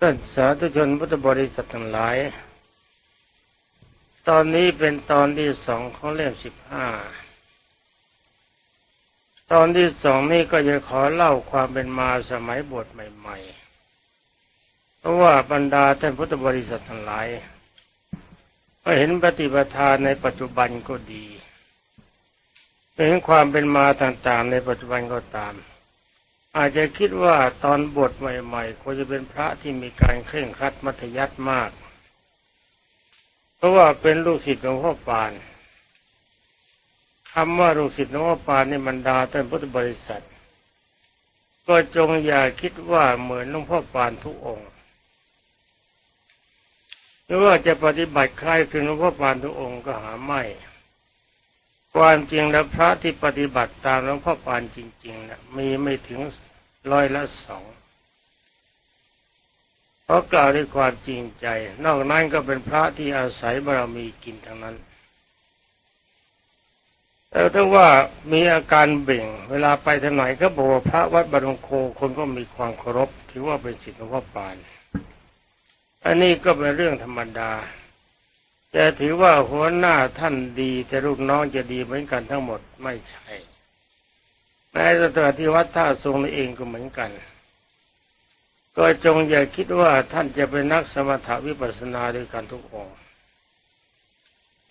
ท่านสาธุชนพุทธบริษัททั้งหลาย ตอนนี้เป็นตอนที่สองของเล่มสิบห้า ตอนที่สองนี้ก็จะขอเล่าความเป็นมาสมัยบวชใหม่ ๆ เพราะว่าบรรดาท่านพุทธบริษัททั้งหลายก็เห็นปฏิปทาในปัจจุบันก็ดีเห็นความเป็นมาต่างๆ ในปัจจุบันก็ตาม อาจจะคิดว่าตอนบวชใหม่ๆควรจะเป็นพระที่มีการเคร่งครัดมัธยัติมาก เพราะว่าเป็นลูกศิษย์หลวงพ่อปานคำว่าลูกศิษย์หลวงพ่อปานในบรรดาท่านพุทธบริษัท ก็จงอย่าคิดว่าเหมือนหลวงพ่อปานทุกองค์หรือว่าจะปฏิบัติคล้ายคลึงหลวงพ่อปานทุกองค์ก็หาไม่ความจริงแล้วพระที่ปฏิบัติตามหลวงพ่อปานจริงๆนะมีไม่ถึง ร้อยละสองเพราะกล่าวด้วยความจริงใจ นอกนั้นก็เป็นพระที่อาศัยบารมีกินทั้งนั้นแต่ถ้าว่ามีอาการเบ่ง เวลาไปทางไหนก็บอกว่าพระวัดบรมโคคนก็มีความเคารพถือว่าเป็นศิษย์หลวงพ่อปาน อันนี้ก็เป็นเรื่องธรรมดา แต่ถือว่าหัวหน้าท่านดี แต่ลูกน้องจะดีเหมือนกันทั้งหมดไม่ใช่ แม้แต่ที่วัดท่าทรงเองก็เหมือนกัน ก็จงอย่าคิดว่าท่านจะเป็นนักสมถวิปัสสนาด้วยกันทุกองค์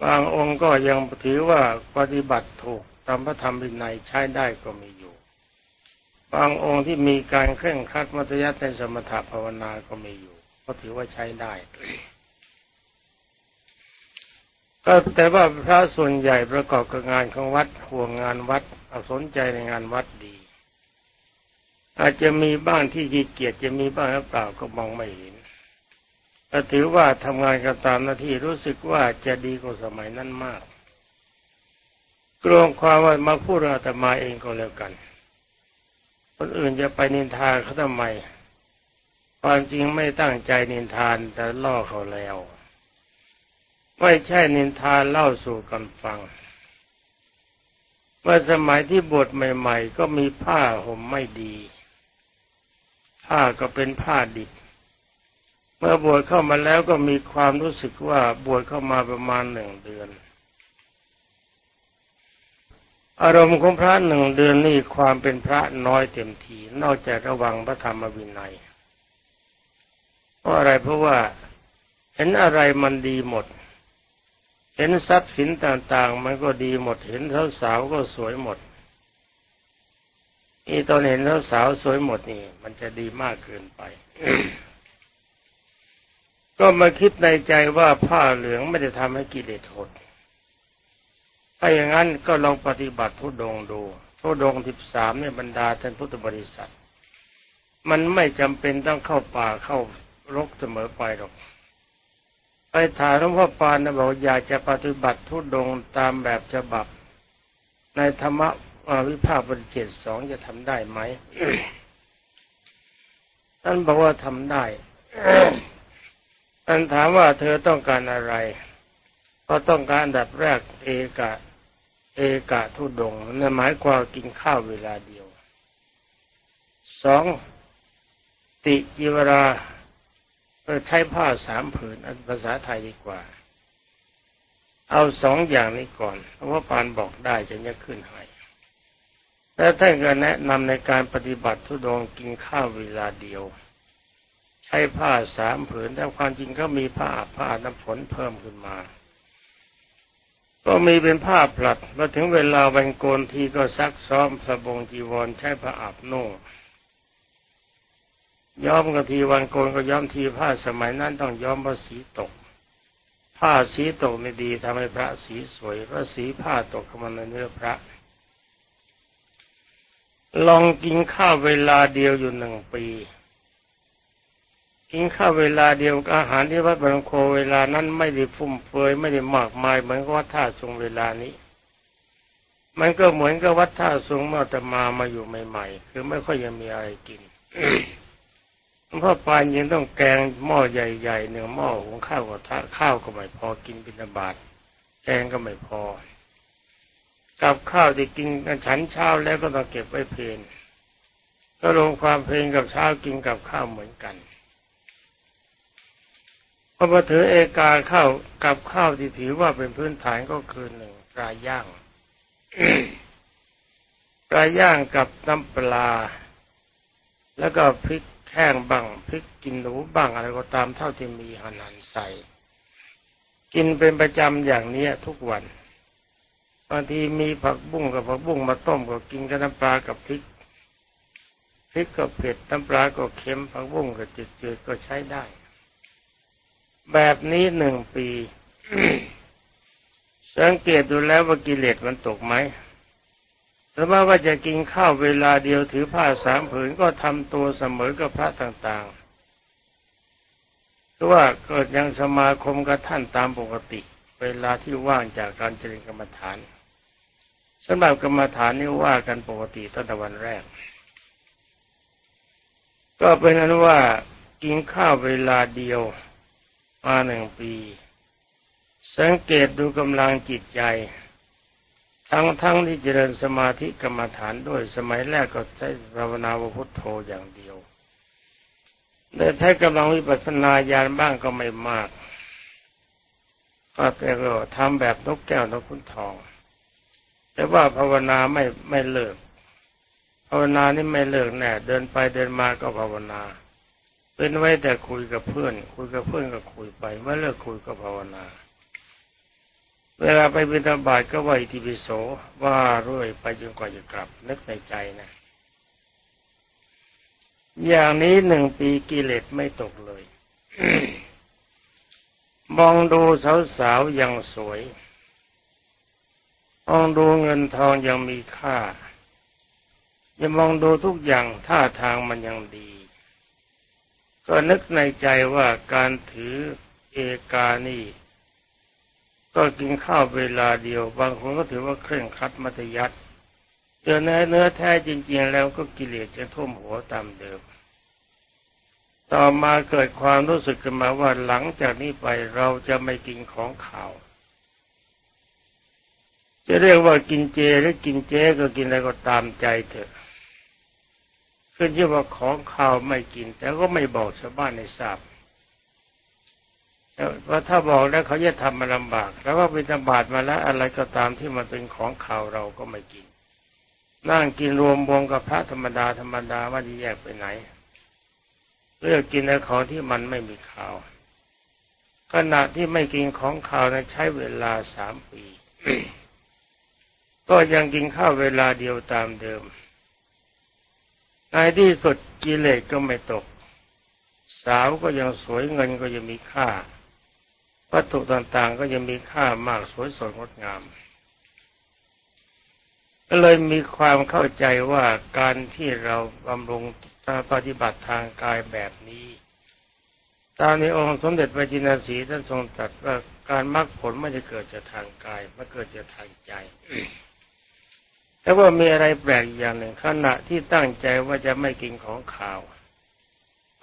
บางองค์ก็ยังถือว่าปฏิบัติถูกตามพระธรรมวินัยใช้ได้ก็มีอยู่ บางองค์ที่มีการเคร่งครัดมัธยัติในสมถภาวนาก็มีอยู่ ก็ถือว่าใช้ได้ ก็แต่ว่าพระส่วนใหญ่ประกอบกับงานของวัดห่วงงานวัดเอาสนใจในงานวัดดี อาจจะมีบ้างที่ขี้เกียจจะมีบ้างหรือเปล่าก็มองไม่เห็นแต่ถือว่าทำงานกันตามหน้าที่รู้สึกว่าจะดีกว่าสมัยนั้นมากกลวงความว่ามาพูดอาตมาเองก็แล้วกัน คนอื่นจะไปนินทาเขาทำไม ความจริงไม่ตั้งใจนินทานแต่ล่อเขาแล้ว ไม่ใช่นินทาเล่าสู่กันฟัง เมื่อสมัยที่บวชใหม่ ๆ ก็มีผ้าห่มไม่ดี ผ้าก็เป็นผ้าดิบ เมื่อบวชเข้ามาแล้วก็มีความรู้สึกว่าบวชเข้ามาประมาณหนึ่งเดือน อารมณ์ของพระหนึ่งเดือนนี่ความเป็นพระน้อยเต็มที นอกจากระวังพระธรรมวินัยเพราะอะไรเพราะว่าเห็นอะไรมันดีหมด เห็นทรัพย์สินต่างๆ มันก็ดีหมด เห็นสาวๆก็สวยหมดนี่ตอนเห็นสาวๆสวยหมดนี่ มันจะดีมากเกินไป ก็มาคิดในใจว่าผ้าเหลืองไม่ได้ทำให้กิเลสหดถ้าอย่างนั้นก็ลองปฏิบัติทุดงดูทุดงทิบสามเนี่ยบรรดาท่านพุทธบริษัท มันไม่จำเป็นต้องเข้าป่าเข้ารกเสมอไปหรอก ไปถามหลวงพ่อปานนะบอกอยากจะปฏิบัติทุดงตามแบบฉบับ ในธรรมวิภาคบริเจตสองจะทำได้ไหมท่านบอกว่าทำได้ท่านถามว่าเธอต้องการอะไร ก็ต้องการอันดับแรกเอกะ เอกะทุดงนั่นหมายความกินข้าวเวลาเดียวสองติจิวรา ใช้ผ้าสามผืนภาษาไทยดีกว่า เอาสองอย่างนี้ก่อนเพราะว่าปานบอกได้จะจะขึ้นให้แล้วท่านก็แนะนำในการปฏิบัติทุดงกินข้าวเวลาเดียว ใช้ผ้าสามผืนแต่ความจริงก็มีผ้าผ้าน้ำฝนเพิ่มขึ้นมา ก็มีเป็นผ้าผลัดมาถึงเวลาวันโกนทีก็ซักซ้อมสบงจีวรใช้ผ้าอาบนุ่ง ย้อมก็ทีวันโกนก็ย้อมทีผ้าสมัยนั้นต้องย้อมเพราะสีตก ผ้าสีตกไม่ดีทำให้พระสีสวยเพราะสีผ้าตกเข้ามาในเนื้อพระ ลองกินข้าวเวลาเดียวอยู่หนึ่งปี กินข้าวเวลาเดียวอาหารที่วัดบางโคเวลานั้นไม่ได้ฟุ่มเฟือยไม่ได้มากมายเหมือนกับวัดท่าทรงเวลานี้มันก็เหมือนกับวัดท่าทรงเมื่อแต่มามาอยู่ใหม่ ๆ คือไม่ค่อยยังมีอะไรกิน พ่อปานยังต้องแกงหม้อใหญ่ๆหนึ่งหม้อหุงข้าวกับข้าวก็ไม่พอกินบิณฑบาตแกงก็ไม่พอ กับข้าวที่กินกันฉันเช้าแล้วก็ต้องเก็บไว้เพลนก็ลงความเพลนกับเช้ากินกับข้าวเหมือนกันพอมาถือเอกาข้าวกับข้าวที่ถือว่าเป็นพื้นฐานก็คือหนึ่งปลาย่างปลาย่างกับน้ำปลา แล้วก็พริก แห้งบ้างพริกกินหนูบ้างอะไรก็ตามเท่าที่มีหันหันใส่ กินเป็นประจำอย่างนี้ทุกวันบางทีมีผักบุ้งกับผักบุ้งมาต้มก็กินกับน้ำปลากับพริกพริกก็เผ็ดน้ำปลาก็เค็มผักบุ้งก็จืดๆก็ใช้ได้ แบบนี้หนึ่งปี สังเกตดูแล้วว่ากิเลสมันตกไหม หรือว่าว่าจะกินข้าวเวลาเดียวถือผ้าสามผืนก็ทำตัวเสมอกับพระต่างๆหรือว่าเกิดยังสมาคมกับท่านตามปกติ เวลาที่ว่างจากการเจริญกรรมฐานสำหรับกรรมฐานนี่ว่ากันปกติตั้งแต่วันแรก ก็เป็นนั้นว่ากินข้าวเวลาเดียวมาหนึ่งปี สังเกตดูกำลังจิตใจ ทั้งทั้งที่เจริญสมาธิกรรมฐานด้วยสมัยแรกก็ใช้ภาวนาวพุทโธอย่างเดียวแต่ใช้กำลังวิปัสสนาญาณบ้างก็ไม่มากก็แต่ก็ทำแบบนกแก้วนกขุนทอง แต่ว่าภาวนาไม่ไม่เลิก ภาวนานี่ไม่เลิกแน่เดินไปเดินมาก็ภาวนาเป็นไว้แต่คุยกับเพื่อน คุยกับเพื่อนก็คุยไปเมื่อเลิกคุยก็ภาวนา เวลาไปบิณฑบาตก็ไหวทิปิโสว่าร่วยไปจนกว่าจะกลับ นึกในใจนะ อย่างนี้หนึ่งปีกิเลสไม่ตกเลย มองดูสาวๆยังสวย มองดูเงินทองยังมีค่าย่ามองดูทุกอย่างท่าทางมันยังดี ก็นึกในใจว่าการถือเอกานี่ ก็กินข้าวเวลาเดียว บางคนก็ถือว่าเคร่งครัดมัธยัติเจอเนื้อเนื้อแท้จริง ๆ แล้วก็กิเลสจะท่วมหัวตามเดิม ต่อมาเกิดความรู้สึกขึ้นมาว่าหลังจากนี้ไปเราจะไม่กินของข่าว จะเรียกว่ากินเจหรือกินเจก็กินอะไรก็ตามใจเถอะขึ้นชื่อว่าของข้าวไม่กิน แต่ก็ไม่บอกชาวบ้านในทราบ เพราะถ้าบอกแล้วเขาจะทำมาลำบาก แล้วก็เป็นตบาดมาแล้วอะไรก็ตามที่มันเป็นของข่าวเราก็ไม่กิน นั่งกินรวมวงกับพระธรรมดาธรรมดาว่าจะแยกไปไหนเลือกกินแต่ของที่มันไม่มีข่าว ขณะที่ไม่กินของข่าวนั้นใช้เวลาสามปี ก็ยังกินข้าวเวลาเดียวตามเดิมในที่สุดกิเลสก็ไม่ตก สาวก็ยังสวยเงินก็ยังมีค่า วัตถุต่างๆ ก็ยังมีค่ามากสวยสดงดงาม ก็เลยมีความเข้าใจว่าการที่เราบำรุงปฏิบัติทางกายแบบนี้ตามในองค์สมเด็จพระจินสีท่านทรงตรัสว่าการมรรคผลไม่ได้เกิดจากทางกายมันเกิดจากทางใจ แต่ว่ามีอะไรแปลกอย่างหนึ่งขณะที่ตั้งใจว่าจะไม่กินของข่าว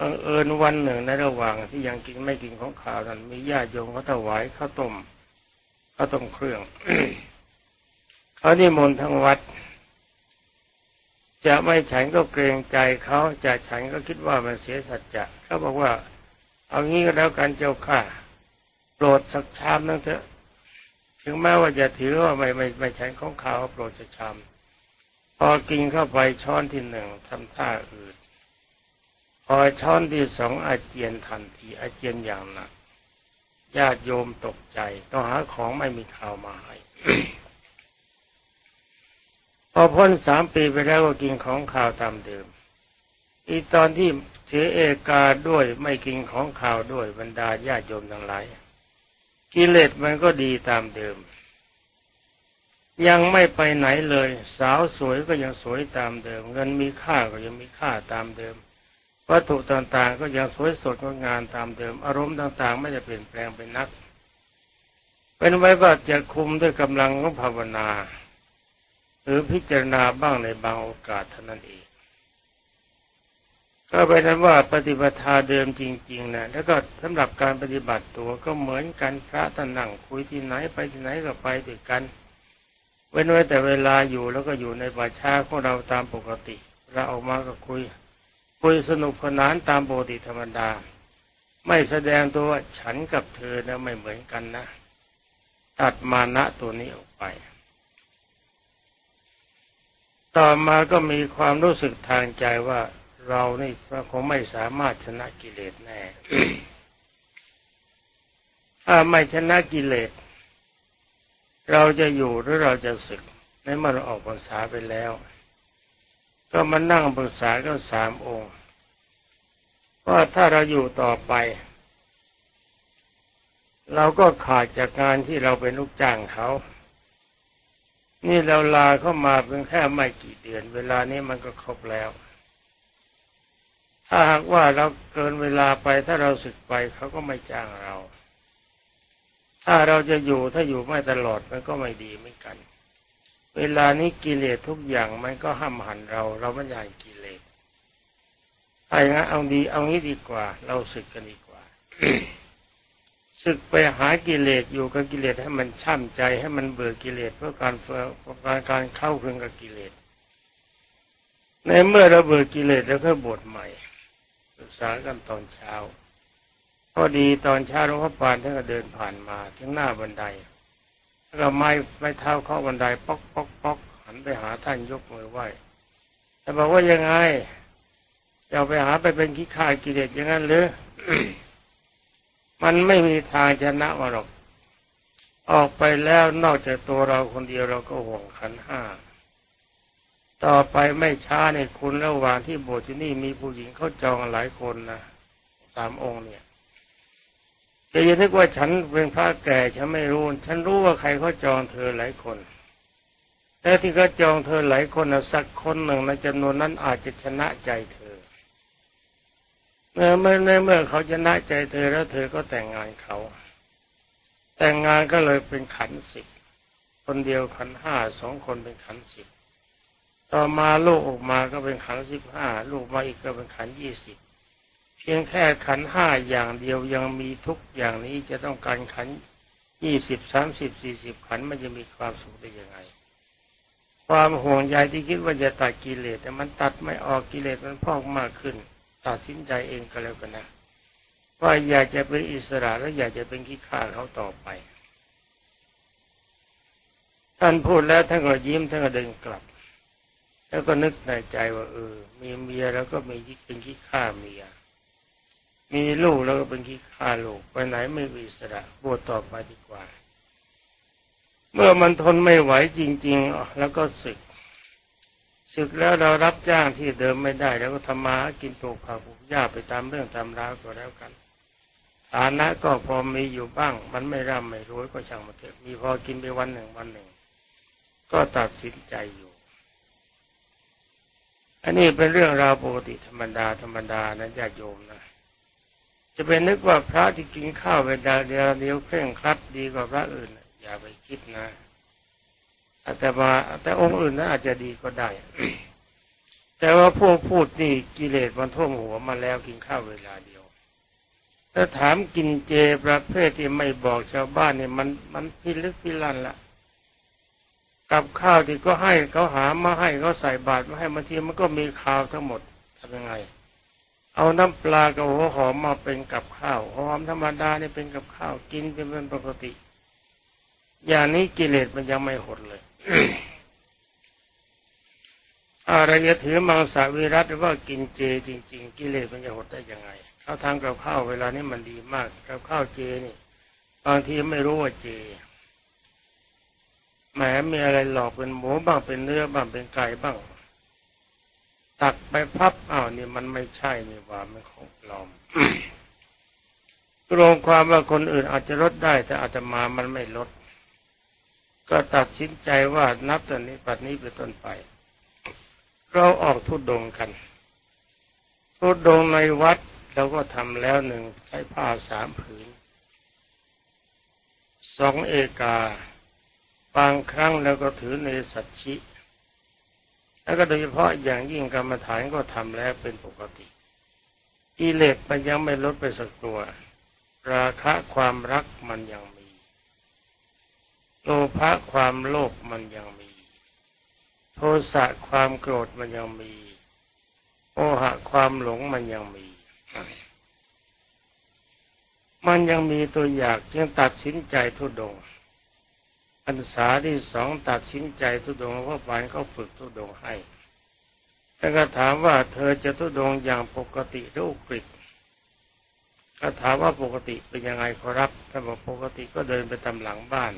บังเอิญวันหนึ่งในระหว่างที่ยังกินไม่กินของข่าวนั้น มีญาติโยมเขาถวายข้าวต้มข้าวต้มเครื่องเขานิมนต์ทั้งวัด จะไม่ฉันก็เกรงใจเขาจะฉันก็คิดว่ามันเสียสัจจะเขาบอกว่า เอางี้ก็แล้วกันเจ้าข้าโปรดสักชามนึงเถอะถึงแม้ว่าจะถือว่าไม่ไม่ไม่ฉันของข่าวโปรดสักชามพอกินเข้าไปช้อนที่หนึ่งทำท่าอืด อช้อนที่สองอาเจียนทันทีอาเจียนอย่างหนักญาติโยมตกใจต้องหาของไม่มีข่าวมาให้พอพ้นสามปีไปแล้วก็กินของข่าวตามเดิม อีตอนที่ถือเอกาด้วยไม่กินของข่าวด้วยบรรดาญาติโยมทั้งหลายกิเลสมันก็ดีตามเดิม ยังไม่ไปไหนเลย สาวสวยก็ยังสวยตามเดิม เงินมีค่าก็ยังมีค่าตามเดิม วัตถุต่างๆ ก็ยังสวยสดงดงามตามเดิม อารมณ์ต่างๆ ไม่ได้เปลี่ยนแปลงไปนัก เป็นไว้ว่าจะคุมด้วยกำลังของภาวนา หรือพิจารณาบ้างในบางโอกาสเท่านั้นเองก็เป็นนั้นว่าปฏิบัติเดิมจริง ๆนะแล้วก็สำหรับการปฏิบัติตัวก็เหมือนกันพระท่านนั่งคุยที่ไหนไปที่ไหนก็ไปด้วยกัน เว้นไว้แต่เวลาอยู่แล้วก็อยู่ในป่าช้าของเราตามปกติเราออกมาก็คุย คุยสนุกสนานตามปกติธรรมดา ไม่แสดงตัวว่าฉันกับเธอนะไม่เหมือนกันนะ ตัดมานะตัวนี้ออกไป ต่อมาก็มีความรู้สึกทางใจว่าเรานี่คงไม่สามารถชนะกิเลสแน่ถ้าไม่ชนะกิเลส เราจะอยู่หรือเราจะศึกในเมื่อเราออกพรรษาไปแล้ว ก็มานั่งปรึกษากันสามองค์ว่าถ้าเราอยู่ต่อไป เราก็ขาดจากงานที่เราเป็นลูกจ้างเขานี่เราลาเข้ามาเพียงแค่ไม่กี่เดือน เวลานี้มันก็ครบแล้ว ถ้าหากว่าเราเกินเวลาไปถ้าเราสึกไปเขาก็ไม่จ้างเรา ถ้าเราจะอยู่ถ้าอยู่ไม่ตลอดมันก็ไม่ดีเหมือนกัน เวลานี้กิเลสทุกอย่างมันก็ห้ามหันเรา เราไม่อยากกิเลสถ้าอย่างนั้นเอาดีเอางี้ดีกว่า เราศึกกันดีกว่าศึกไปหากิเลสอยู่กับกิเลสให้มันช่ำใจให้มันเบื่อกิเลสเพื่อการเพื่อการการเข้าเครื่องกับกิเลสในเมื่อเราเบื่อกิเลสแล้วก็บวชใหม่ศึกษากันตอนเช้าพอดีตอนเช้าหลวงพ่อปานท่านก็เดินผ่านมาถึงหน้าบันไดแล้วก็ไม้ไม้เท้าเข้าบันไดป๊อก ไปหาท่านยกมือไหว้แต่บอกว่ายังไงจะไปหาไปเป็นขี้ข้ากิเลสอย่างนั้นหรือมันไม่มีทางชนะมาหรอก ออกไปแล้วนอกจากตัวเราคนเดียวเราก็ห่วงขันห้า ต่อไปไม่ช้าในคุณระหว่างที่โบสถ์ที่นี่มีผู้หญิงเขาจองหลายคนนะสามองค์เนี่ยจะยังนึกว่าฉันเป็นพระแก่ฉันไม่รู้ ฉันรู้ว่าใครเขาจองเธอหลายคน แต่ที่เขาจองเธอหลายคนนะสักคนหนึ่งในจำนวนนั้นอาจจะชนะใจเธอ เมื่อเมื่อเมื่อเขาชนะใจเธอแล้วเธอก็แต่งงานเขา แต่งงานก็เลยเป็นขันสิบคนเดียวขันห้าสองคนเป็นขันสิบต่อมาลูกออกมาก็เป็นขันสิบห้าลูกมาอีกก็เป็นขันยี่สิบเพียงแค่ขันห้าอย่างเดียวยังมีทุกอย่างนี้จะต้องการขันยี่สิบสามสิบสี่สิบขันมันจะมีความสุขได้ยังไง ความห่วงใยที่คิดว่าจะตัดกิเลสแต่มันตัดไม่ออกกิเลสมันพอกมากขึ้น ตัดสินใจเองก็แล้วกันนะว่าอยากจะเป็นอิสระและอยากจะเป็นขี้ข้าเขาต่อไป ท่านพูดแล้วท่านก็ยิ้มท่านก็เดินกลับ แล้วก็นึกในใจว่าเออ มีเมียแล้วก็มีเป็นขี้ข้าเมีย มีลูกแล้วก็เป็นขี้ข้าลูกไปไหนไม่มีอิสระบวชต่อไปดีกว่า เมื่อมันทนไม่ไหวจริง ๆ แล้วก็สึก ศึกแล้วเรารับจ้างที่เดิมไม่ได้ แล้วก็ทำมากินปลูกผักปลูกหญ้าไปตามเรื่องตามราวก็แล้วกันฐานะก็พอมีอยู่บ้าง มันไม่ร่ำไม่รวยก็ช่างมาเถอะมีพอกินไปวันหนึ่งวันหนึ่ง ก็ตัดสินใจอยู่ อันนี้เป็นเรื่องราวปกติธรรมดาธรรมดานะญาติโยมนะจะเป็นนึกว่าพระที่กินข้าวเวลาเดียวเดียวเคร่งครัดดีกว่าพระอื่น อย่าไปคิดนะแต่มาแต่องค์อื่นนั้นอาจจะดีก็ได้ แต่ว่าพวกพูดนี่กิเลสมันท่วมหัวมาแล้วกินข้าวเวลาเดียว ถ้าถามกินเจประเภทที่ไม่บอกชาวบ้านเนี่ยมันมันพิลึกพิลั่นละกับข้าวที่ก็ให้เขาหามาให้เขาใส่บาตรมาให้บางทีมันก็มีข้าวทั้งหมดทำยังไง เอาน้ำปลากับหัวหอมมาเป็นกับข้าวหอมธรรมดาเนี่ยเป็นกับข้าวกินเป็นปกติ อย่างนี้กิเลสมันยังไม่หดเลยอะไรจะถือมังสวิรัตหรือว่ากินเจจริง ๆ กิเลสมันจะหดได้ยังไงเข้าทางกับข้าวเวลานี้มันดีมาก กับข้าวเจนี่บางทีไม่รู้ว่าเจแหมมีอะไรหลอกเป็นหมูบ้างเป็นเนื้อบ้างเป็นไก่บ้าง ตักไปพับอ้าวนี่มันไม่ใช่นี่ว่ามันของปลอมรวมความว่าคนอื่นอาจจะลดได้ แต่อาตมามันไม่ลด ก็ตัดสินใจว่านับตอนนี้ปัดนี้เป็นต้นไป เราออกทุดดงกัน ทุดดงในวัดเราก็ทำแล้วหนึ่งใช้ผ้าสามผืนสองเอกา บางครั้งแล้วก็ถือในสัจชิ แล้วก็โดยเฉพาะอย่างยิ่งกรรมฐานก็ทำแล้วเป็นปกติกิเลสมันยังไม่ลดไปสักตัว ราคะความรักมันยัง โลภะความโลภมันยังมี โทสะความโกรธมันยังมีโอหะความหลงมันยังมี มันยังมีตัวอยากยังตัดสินใจทุดงพรรษาที่สองตัดสินใจทุดงเพราะปานเขาฝึกทุดงให้แล้วก็ถามว่าเธอจะทุดงอย่างปกติหรืออุกฤษก็ถามว่าปกติเป็นยังไงขอรับถ้าบอกปกติก็เดินไปตามหลังบ้าน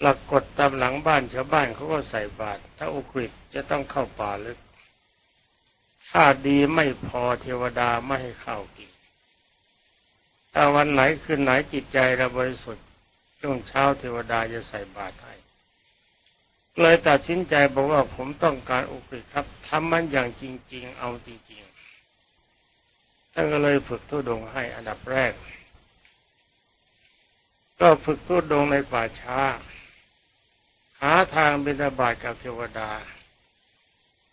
หลักกฎตามหลังบ้านชาวบ้านเขาก็ใส่บาตรถ้าอุกฤษจะต้องเข้าป่าลึก ถ้าดีไม่พอเทวดาไม่ให้เข้ากินถ้าวันไหนคืนไหนจิตใจเราบริสุทธิ์ช่วงเช้าเทวดาจะใส่บาตรให้เลยตัดสินใจบอกว่าผมต้องการอุกฤษครับทำมันอย่างจริง ๆ เอาจริงๆท่านก็เลยฝึกทุดงให้อันดับแรก ก็ฝึกทุดงในป่าช้า หาทางบิณฑบาตกับเทวดา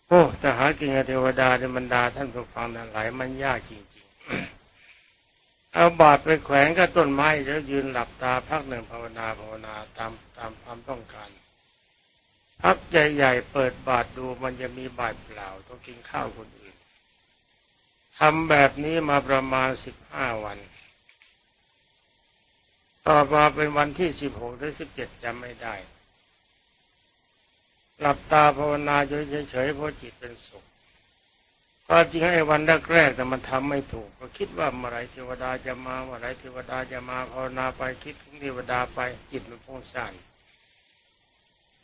โอ้แต่หากินกับเทวดาในบรรดาท่านผู้ฟังนั้นหลายมันยากจริงๆ เอาบาดไปแขวนกับต้นไม้แล้วยืนหลับตาพักหนึ่งภาวนาภาวนาตามตามความต้องการพักใหญ่ๆเปิดบาทดูมันจะมีบาทเปล่าต้องกินข้าวคนอื่นทำแบบนี้มาประมาณสิบห้าวัน ต่อมาเป็นวันที่สิบหกหรือสิบเจ็ดจำไม่ได้ หลับตาภาวนาเฉยๆเพราะจิตเป็นสุขความจริงไอ้วันแรกๆแต่มันทำไม่ถูก ก็คิดว่าเมื่อไรเทวดาจะมาเมื่อไรเทวดาจะมาภาวนาไปคิดถึงเทวดาไปจิตมันพุ่งสั่น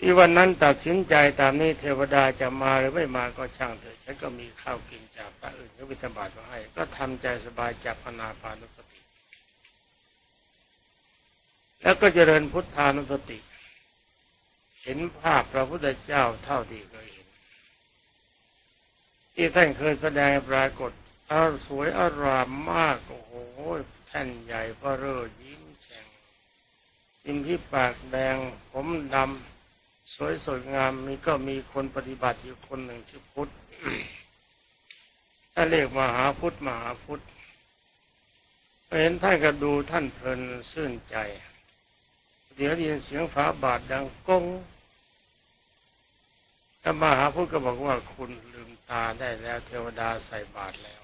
ที่วันนั้นตัดสินใจตามนี้เทวดาจะมาหรือไม่มาก็ช่างเถอะฉันก็มีข้าวกินจากพระอื่นก็วิตบาตมาให้ ก็ทำใจสบายจากพนาปานุสติ แล้วก็เจริญพุทธานุสติ ห็นภาพพระพุทธเจ้าเท่าที่เคยเห็น ที่ท่านเคยแสดงปรากฏอาสวยอารามมาก โอ้โหแท่นใหญ่พระเรอยิ้มแฉ่งยิ้มที่ปากแดงผมดำสวยสดงามมีก็มีคนปฏิบัติอยู่คนหนึ่งชื่อพุทธถ้าเรียกมหาพุทธมหาพุทธเห็นท่านก็ดูท่านเพลินซื่นใจ เดี๋ยวได้ยินเสียงฝาบาทดังก้ง ถ้ามหาพุทธก็บอกว่าคุณลืมตาได้แล้วเทวดาใส่บาตรแล้ว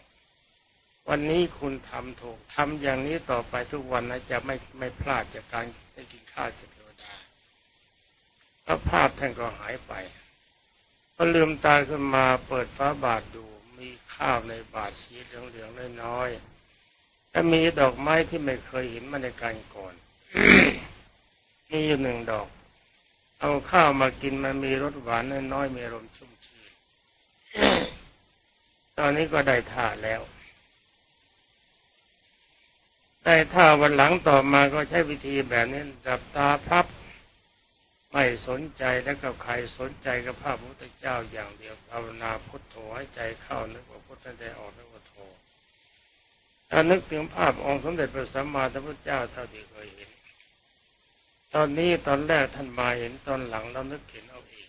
วันนี้คุณทำถูกทำอย่างนี้ต่อไปทุกวันนะจะไม่ไม่พลาดจากการได้กินข้าวจากเทวดาพระภาพท่านก็หายไปพอลืมตาขึ้นมาเปิดฟ้าบาทดู มีข้าวในบาทสีเหลืองๆน้อยๆและมีดอกไม้ที่ไม่เคยเห็นมาในการก่อน มีอยู่หนึ่งดอก เอาข้าวมากินมันมีรสหวานน้อยๆมีรมชุ่มชื่นตอนนี้ก็ได้ท่าแล้ว ได้ท่าวันหลังต่อมาก็ใช้วิธีแบบนี้จับตาพับ ไม่สนใจแล้วกับใครสนใจกับพระพุทธเจ้าอย่างเดียวภาวนาพุทโธให้ใจเข้านึกว่าพุทธได้ออกนึกว่าโธถ้านึกถึงภาพองค์สมเด็จพระสัมมาสัมพุทธเจ้าเท่าที่เคยเห็น ตอนนี้ตอนแรกท่านมาเห็นตอนหลังเรานึกเห็นเอาเอง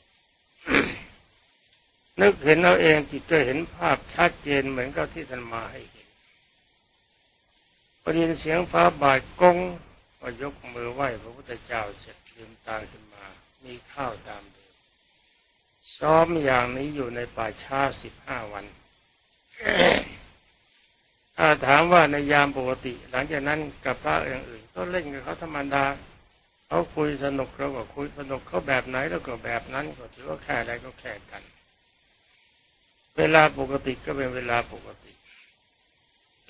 นึกเห็นเอาเองจิตก็เห็นภาพชัดเจนเหมือนกับที่ท่านมาให้เห็นพอได้ยินเสียงฟ้าบาดกงก็ยกมือไหว้พระพุทธเจ้าเสร็จลืมตาขึ้นมา มีข้าวตามเดิมซ้อมอย่างนี้อยู่ในป่าช้าสิบห้าวันถ้าถามว่าในยามปกติ หลังจากนั้นกับพระอย่างอื่นก็เล่นกับเขาธรรมดา เขาคุยสนุกเราก็คุยสนุกเขาแบบไหนแล้วก็แบบนั้นก็ถือว่าแค่ใดก็แค่กัน เวลาปกติก็เป็นเวลาปกติ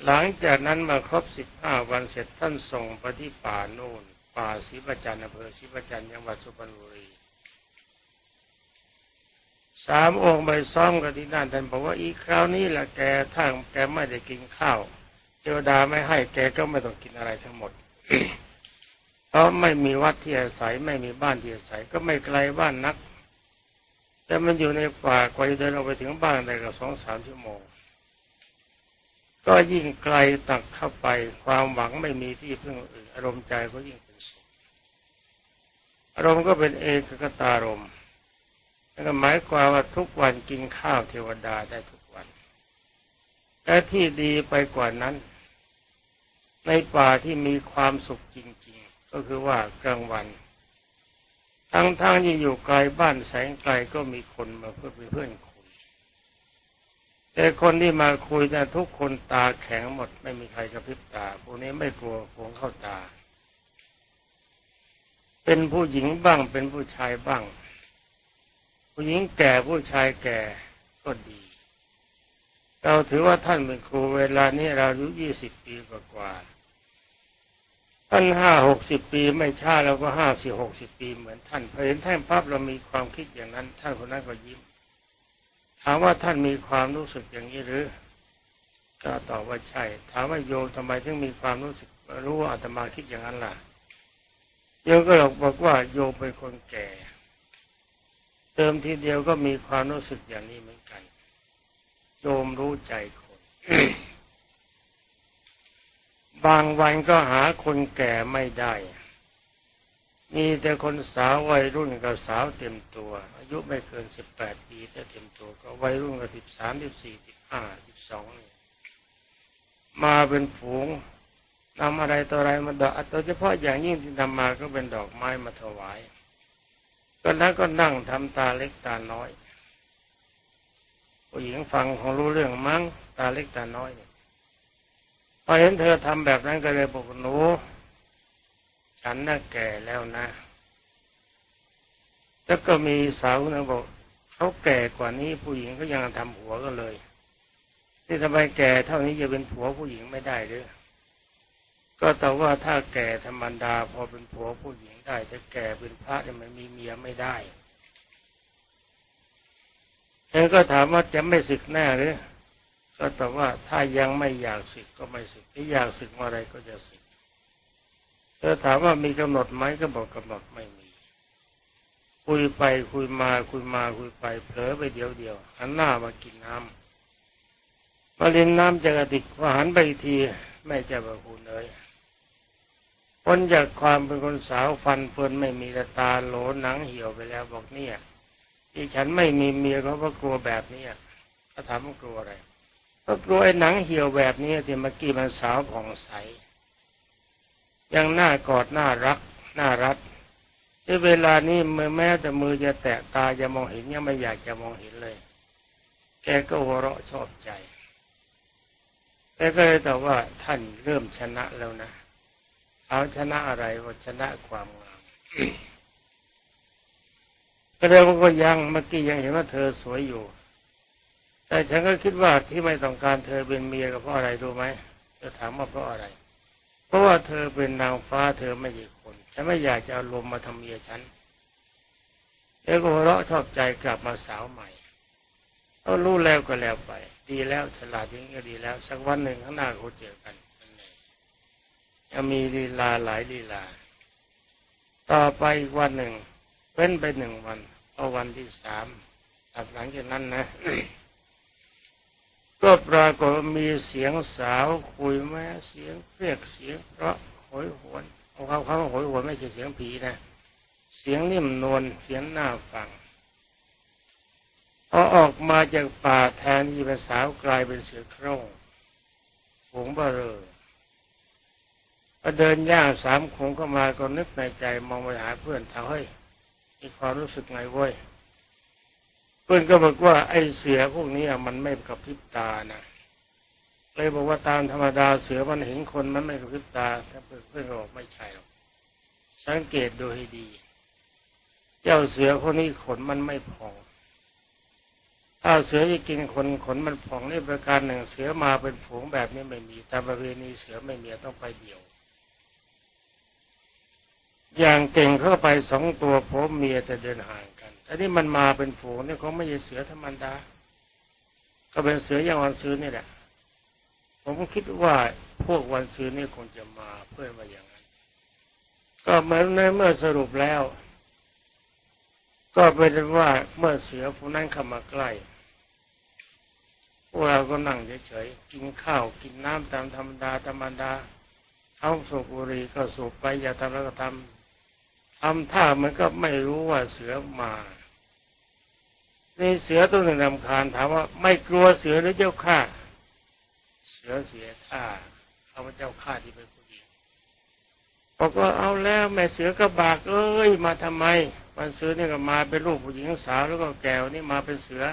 หลังจากนั้นมาครบสิบห้าวันเสร็จท่านส่งไปที่ป่าโน่นป่าศรีประจันอำเภอศรีประจันจังหวัดสุพรรณบุรีสามองค์ไปซ้อมกันที่นั่นท่านบอกว่าอีกคราวนี้แหละแกถ้าแกไม่ได้กินข้าว เทวดาไม่ให้แกก็ไม่ต้องกินอะไรทั้งหมด ราะไม่มีวัดที่อาศัยไม่มีบ้านที่อาศัย ก็ไม่ไกลบ้านนัก แต่มันอยู่ในป่ากว่าจะเดินออกไปถึงบ้านได้ก็สองสามชั่วโมง ก็ยิ่งไกลตักเข้าไปความหวังไม่มีที่พึ่งอื่นอารมณ์ใจก็ยิ่งเป็นสุอารมณ์ก็เป็นเอกกตารมณ์นั่นหมายความว่าทุกวันกินข้าวเทวดาได้ทุกวันและที่ดีไปกว่านั้น ในป่าที่มีความสุขจริง ก็คือว่ากลางวัน ทั้งๆทที่อยู่ไกลบ้านแสงไกลก็มีคนมาเพื่อเป็นเพื่อนคุยแต่คนที่มาคุยเนะทุกคนตาแข็งหมดไม่มีใครกระพริบตาพวกนี้ไม่กลัวผงเข้าตา เป็นผู้หญิงบ้างเป็นผู้ชายบ้าง ผู้หญิงแก่ผู้ชายแก่ก็ดีเราถือว่าท่านเป็นครูเวลานี้เราอายุยี่สิบปีกว่า ท่านห้าหกสิบปีไม่ช้าเราก็ห้าสิบหกสิบปีเหมือนท่านพอเห็นท่านปั๊บเรามีความคิดอย่างนั้น ท่านคนนั้นก็ยิ้ม ถามว่าท่านมีความรู้สึกอย่างนี้หรือ ก็ตอบว่าใช่ ถามว่าโยมทำไมถึงมีความรู้สึกรู้ว่าอาตมาคิดอย่างนั้นล่ะโยมก็บอกว่าโยมเป็นคนแก่ เติมทีเดียวก็มีความรู้สึกอย่างนี้เหมือนกันโยมรู้ใจคน บางวันก็หาคนแก่ไม่ได้ มีแต่คนสาววัยรุ่นกับสาวเต็มตัว อายุไม่เกินสิบแปดปีแต่เต็มตัว ก็วัยรุ่นกับสิบสามสิบสี่สิบห้าสิบสองมาเป็นฝูงนำอะไรต่ออะไรมาดอกโดยเฉพาะอย่างยิ่งที่นำมาก็เป็นดอกไม้มาถวาย ก็นั้นก็นั่งทำตาเล็กตาน้อยผู้หญิงฟังของรู้เรื่องมั้งตาเล็กตาน้อยเนี่ย พอเห็นเธอทำแบบนั้นก็เลยบอกหนูฉันน่ะแก่แล้วนะ แล้วก็มีสาวนึงบอกเขาแก่กว่านี้ผู้หญิงก็ยังทำหัวก็เลยที่ทำไมแก่เท่านี้จะเป็นผัวผู้หญิงไม่ได้หรือก็แต่ว่าถ้าแก่ธรรมดาพอเป็นผัวผู้หญิงได้แต่แก่เป็นพระเนี่ยมันมีเมียไม่ได้เธอก็ถามว่าจะไม่ศึกแน่หรือ ก็แตอบว่าถ้ายังไม่อยากศึกก็ไม่ศึกถ้าอยากศึกเมื่อไรก็จะศึกเธอถามว่ามีกำหนดไหมก็บอกกำหนดไม่มี คุยไปคุยมาคุยมาคุยไปเผลอไปเดียวเดียวหันหน้ามากินน้ำมาเล่นน้ำจากระติกพอหันไปทีแม่จะบอกคุณเอ้ยพ้นจากความเป็นคนสาวฟันเฟินไม่มีตาโหลหนังเหี่ยวไปแล้วบอกเนี่ยที่ฉันไม่มีเมียเขาเพราะกลัวแบบนี้เขาถามว่ากลัวอะไร ก็กลัวไอ้หนังเหี่ยวแบบนี้ที่เมื่อกี้มันสาวผ่องใส ยังหน้ากอดหน้ารักหน้ารัดในเวลานี้มือแม้แต่มือจะแตะตาจะมองเห็นยังไม่อยากจะมองเห็นเลย แกก็หัวเราะชอบใจแต่ก็เลยตอบว่าท่านเริ่มชนะแล้วนะเอาชนะอะไรว่าชนะความงามก็เลยว่าก็ยังเมื่อกี้ยังเห็นว่าเธอสวยอยู่ แต่ฉันก็คิดว่าที่ไม่ต้องการเธอเป็นเมียก็เพราะอะไรรู้ไหมจะถามว่าเพราะอะไร เพราะว่าเธอเป็นนางฟ้าเธอไม่ใช่คนฉันไม่อยากจะเอาลมมาทำเมียฉันเอโกหัวเราะชอบใจกลับมาสาวใหม่เขารู้แล้วก็แล้วไป ดีแล้วฉลาดยิ่งก็ดีแล้ว สักวันหนึ่งข้างหน้าเขาเจอกันจะมีลีลาหลายลีลา ต่อไปอีกวันหนึ่งเป็นไปหนึ่งวันเอาวันที่สามหลังจากนั้นนะ ก็ปรากฏมีเสียงสาวคุยแม่เสียงเรียกเสียงเพราะหอยหวนเอาคำคำว่าหอยหวนไม่ใช่เสียงผีนะ เสียงนิ่มนวลเสียงหน้าฟังพอออกมาจากป่าแทนที่เป็นสาวกลายเป็นเสือโคร่งฝูงบาเรอพอเดินย่างสามคงเข้ามาก็นึกในใจมองไปหาเพื่อนถาเฮ้ยมีความรู้สึกไงเว้ย เพื่อนก็บอกว่าไอ้เสือพวกนี้มันไม่กระพริบตานะเลยบอกว่าตามธรรมดาเสือมันเห็นคนมันไม่กระพริบตาแต่เพื่อนก็บอกไม่ใช่หรอกสังเกตดูให้ดี เจ้าเสือพวกนี้ขนมันไม่พองถ้าเสือจะกินคนขนมันผ่องนี่ประการหนึ่งเสือมาเป็นฝูงแบบนี้ไม่มีแต่ประเวณีเสือไม่มีต้องไปเดี่ยวอย่างเก่งเข้าไปสองตัวผมเมียจะเดินห่าง อันนี้มันมาเป็นฝูงเนี่ยเขาไม่ใช่เสือธรรมดา ก็เป็นเสืออย่างวันซื้อนี่แหละ ผมคิดว่าพวกวันซื้อนี่คงจะมาเพื่อมาอย่างนั้น ก็เหมือนในเมื่อสรุปแล้ว ก็เป็นว่าเมื่อเสือพวกนั้นเข้ามาใกล้พวกเราก็นั่งเฉยๆ กินข้าว กินน้ำตามธรรมดาธรรมดาเอาสูบบุหรี่ก็สูบไปอย่าทำแล้วก็ทำ ทำท่ามันก็ไม่รู้ว่าเสือมานี่เสือตัวหนึ่งรำคาญถามว่า ไม่กลัวเสือหรือเจ้าข้าเสือเสียท่าเขาเจ้าข้าที่เป็นผู้หญิงบอกว่าเอาแล้วแม่เสือกระบากเอ้ยมาทำไมวันเสือนี่ก็มาเป็นลูกผู้หญิงสาวแล้วก็แก้วนี่มาเป็นเสือ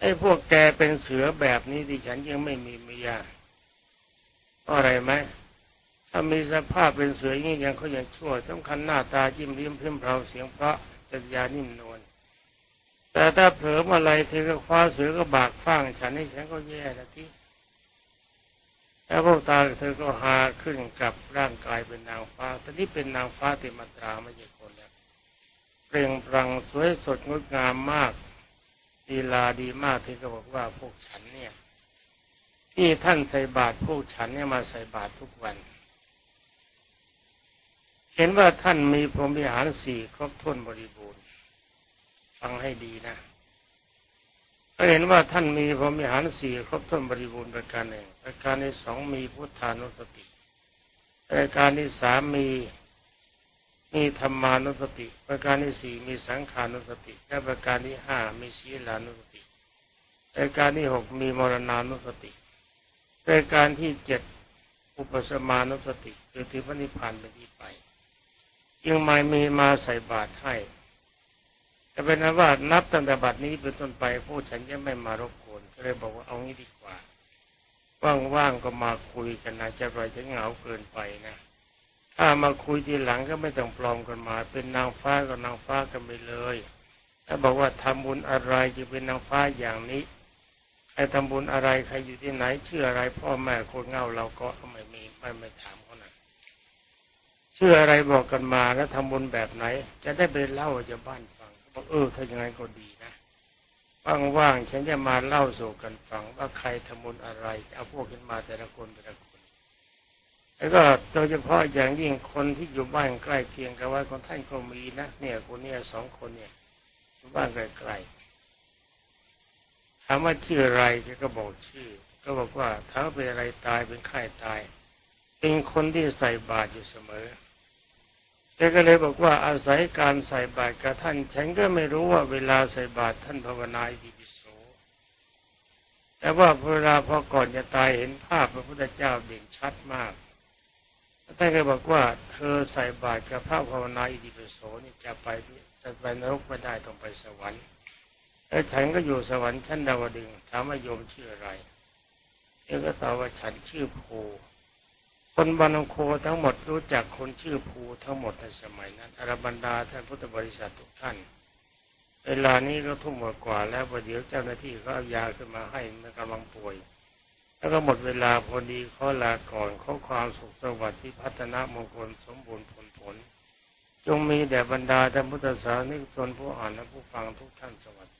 ไอ้พวกแกเป็นเสือแบบนี้ดิฉันยังไม่มีเมียอะไรไหม ถ้ามีสภาพเป็นเสืออย่างนี้ยังเขายังชั่วสำคัญหน้าตาจิ้มลิ้มเพิ่มเพราเสียงเพราะจัญญานิ่มนวลแต่ถ้าเผลอมาอะไรเธอก็คว้าเสือก็บากฟ้างฉันให้ฉันก็แย่ละที่แล้วพวกตาเธอก็หาขึ้นกับร่างกายเป็นนางฟ้าตอนนี้เป็นนางฟ้าเต็มตราไม่ใช่คนแล้วเปล่งปลั่งสวยสดงดงามมากดีลาดีมากที่ก็บอกว่าพวกฉันเนี่ย ที่ท่านใส่บาตรพวกฉันเนี่ยมาใส่บาตรทุกวัน เห็นว่าท่านมีพรหมวิหารสี่ครบถ้วนบริบูรณ์ ฟังให้ดีนะก็เห็นว่าท่านมีพรหมวิหารสี่ครบถ้วนบริบูรณ์ประการหนึ่งประการที่สองมีพุทธานุสติประการที่สามมีมีธรรมานุสติ ประการที่สี่มีสังขานุสติ และประการที่ห้ามีศีลานุสติประการที่หกมีมรณานุสติประการที่เจ็ดอุปสมานุสติคือที่พระนิพพานเป็นที่ไป ยังไม่มีมาใส่บาตรให้แต่เป็นว่านับตั้งแต่บัดนี้เป็นต้นไปผู้ฉันจะไม่มารบกวนก็เลยบอกว่าเอางี้ดีกว่าว่างๆก็มาคุยกันนะจะปล่อยฉันเหงาเกินไปนะถ้ามาคุยทีหลังก็ไม่ต้องปลอมกันมา เป็นนางฟ้าก็นางฟ้ากันไปเลย ถ้าบอกว่าทำบุญอะไรจะเป็นนางฟ้าอย่างนี้ใครทำบุญอะไรใครอยู่ที่ไหนเชื่ออะไรพ่อแม่คนเงาเราก็ไม่มีไม่ไม่ถาม ชื่ออะไรบอกกันมาแล้วทำบุญแบบไหน จะได้ไปเล่าจะบ้านฟังบอกเออถ้าอย่างไรก็ดีนะว่างๆฉันจะมาเล่าสู่กันฟัง ว่าใครทำบุญอะไรเอาพวกขึ้นมาแต่ละคนแต่ละคนแล้วก็โดยเฉพาะอย่างยิ่งคนที่อยู่บ้านใกล้เคียงกับว่าคนท่านก็มีนะเนี่ยคนเนี้ยสองคนเนี่ยอยู่บ้านไกลๆถามว่าชื่ออะไรก็บอกชื่อ ก็บอกว่าถ้าเป็นอะไรตายเป็นไข้ตายเป็นคนที่ใส่บาตรอยู่เสมอ แกก็เลยบอกว่าอาศัยการใส่บาตรกับท่าน ฉันก็ไม่รู้ว่าเวลาใส่บาตรท่านภาวนาอิปิโส แต่ว่าเวลาพอก่อนจะตายเห็นภาพพระพุทธเจ้าเด่นชัดมากท่านก็บอกว่าเธอใส่บาตรกับพระภาวนาอิติปิโสนี่จะไปจะไปนรกไม่ได้ต้องไปสวรรค์แล้วฉันก็อยู่สวรรค์ชั้นดาวดึงถามว่าโยมชื่ออะไรเอก็ตอบว่าฉันชื่อภู คนบันโคทั้งหมดรู้จักคนชื่อภูทั้งหมดในสมัยนั้นอรบรรดาท่านพุทธบริษัททุกท่าน เวลานี้ก็ทุ่มกว่าแล้วประเดี๋ยวเจ้าหน้าที่ก็เอายาขึ้นมาให้มันกำลังป่วย แล้วก็หมดเวลาพอดีขอลาก่อนขอความสุขสวัสดิ์ที่พัฒนามงคลสมบูรณ์ผลผล จงมีแด่บรรดาท่านพุทธศาสนิกชนผู้อ่านและผู้ฟังทุกท่านสวัสดี